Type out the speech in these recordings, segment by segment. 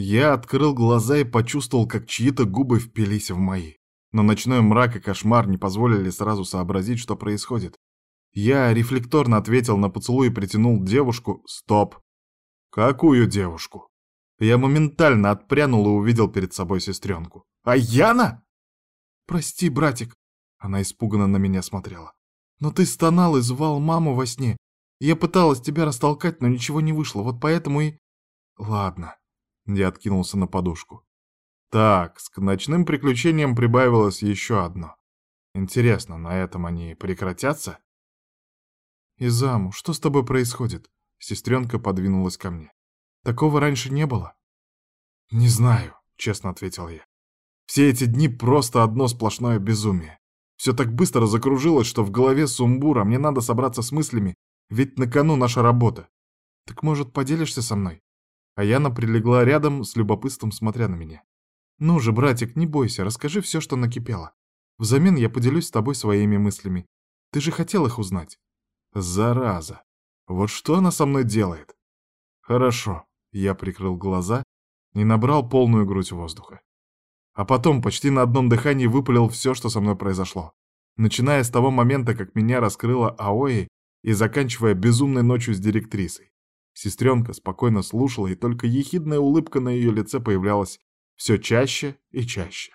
Я открыл глаза и почувствовал, как чьи-то губы впились в мои. Но ночной мрак и кошмар не позволили сразу сообразить, что происходит. Я рефлекторно ответил на поцелуй и притянул девушку. Стоп. Какую девушку? Я моментально отпрянул и увидел перед собой сестренку. А Яна? Прости, братик. Она испуганно на меня смотрела. Но ты стонал и звал маму во сне. Я пыталась тебя растолкать, но ничего не вышло, вот поэтому и... Ладно. Я откинулся на подушку. Так, к ночным приключениям прибавилось еще одно. Интересно, на этом они прекратятся? Изаму, что с тобой происходит? Сестренка подвинулась ко мне. Такого раньше не было? Не знаю, честно ответил я. Все эти дни просто одно сплошное безумие. Все так быстро закружилось, что в голове сумбур, а мне надо собраться с мыслями, ведь на кону наша работа. Так, может, поделишься со мной? А Яна прилегла рядом, с любопытством смотря на меня. Ну же, братик, не бойся, расскажи все, что накипело. Взамен я поделюсь с тобой своими мыслями. Ты же хотел их узнать. Зараза. Вот что она со мной делает? Хорошо. Я прикрыл глаза и набрал полную грудь воздуха. А потом почти на одном дыхании выпалил все, что со мной произошло. Начиная с того момента, как меня раскрыла Аои, и заканчивая безумной ночью с директрисой. Сестренка спокойно слушала, и только ехидная улыбка на ее лице появлялась все чаще и чаще.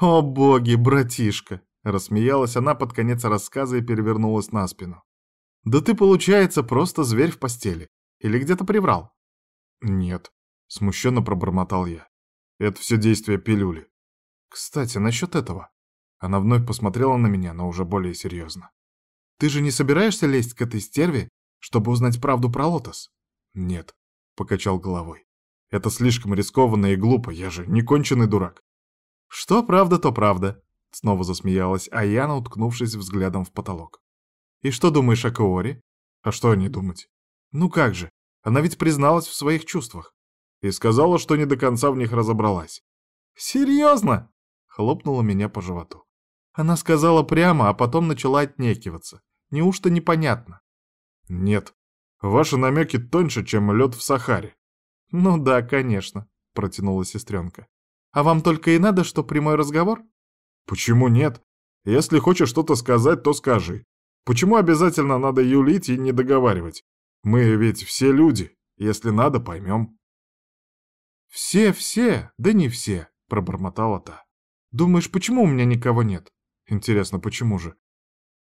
«О боги, братишка!» — рассмеялась она под конец рассказа и перевернулась на спину. «Да ты, получается, просто зверь в постели. Или где-то приврал?» «Нет», — смущенно пробормотал я. Это все действие пилюли. Кстати, насчет этого. Она вновь посмотрела на меня, но уже более серьезно. Ты же не собираешься лезть к этой стерве, чтобы узнать правду про Лотос? Нет, покачал головой. Это слишком рискованно и глупо, я же не конченый дурак. Что правда, то правда, снова засмеялась Аяна, уткнувшись взглядом в потолок. И что думаешь о Каоре? А что о ней думать? Ну как же, она ведь призналась в своих чувствах и сказала, что не до конца в них разобралась. «Серьезно?» — хлопнула меня по животу. Она сказала прямо, а потом начала отнекиваться. Неужто непонятно? «Нет, ваши намеки тоньше, чем лед в Сахаре». «Ну да, конечно», — протянула сестренка. «А вам только и надо, что прямой разговор?» «Почему нет? Если хочешь что-то сказать, то скажи. Почему обязательно надо юлить и не договаривать? Мы ведь все люди, если надо, поймем». «Все-все, да не все», — пробормотала та. «Думаешь, почему у меня никого нет? Интересно, почему же?»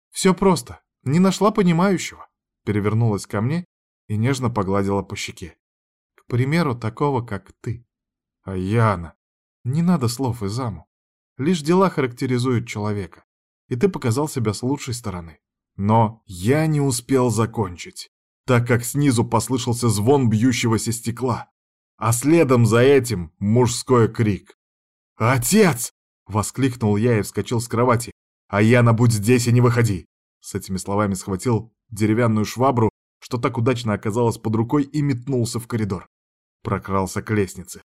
«Все просто. Не нашла понимающего», — перевернулась ко мне и нежно погладила по щеке. «К примеру, такого, как ты». «А Яна?» «Не надо слов и заму. Лишь дела характеризуют человека, и ты показал себя с лучшей стороны. Но я не успел закончить, так как снизу послышался звон бьющегося стекла а следом за этим мужской крик. «Отец!» — воскликнул я и вскочил с кровати. «А Яна, будь здесь и не выходи!» С этими словами схватил деревянную швабру, что так удачно оказалось под рукой, и метнулся в коридор. Прокрался к лестнице.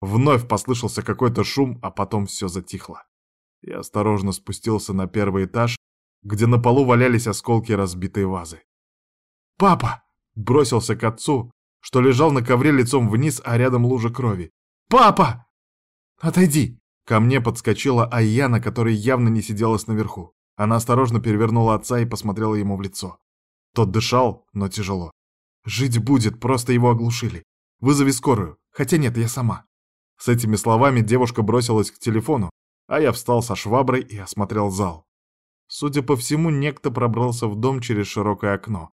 Вновь послышался какой-то шум, а потом все затихло. Я осторожно спустился на первый этаж, где на полу валялись осколки разбитой вазы. «Папа!» — бросился к отцу, что лежал на ковре лицом вниз, а рядом лужа крови. «Папа!» «Отойди!» Ко мне подскочила Айяна, которая явно не сиделась наверху. Она осторожно перевернула отца и посмотрела ему в лицо. Тот дышал, но тяжело. «Жить будет, просто его оглушили. Вызови скорую. Хотя нет, я сама». С этими словами девушка бросилась к телефону, а я встал со шваброй и осмотрел зал. Судя по всему, некто пробрался в дом через широкое окно.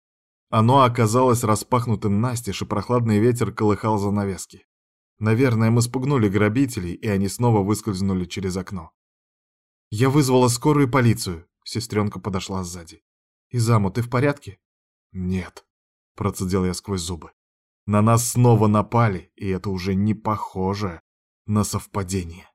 Оно оказалось распахнутым настежь, и прохладный ветер колыхал занавески. Наверное, мы спугнули грабителей, и они снова выскользнули через окно. «Я вызвала скорую и полицию», — сестренка подошла сзади. «Изаму, ты в порядке?» «Нет», — процедил я сквозь зубы. «На нас снова напали, и это уже не похоже на совпадение».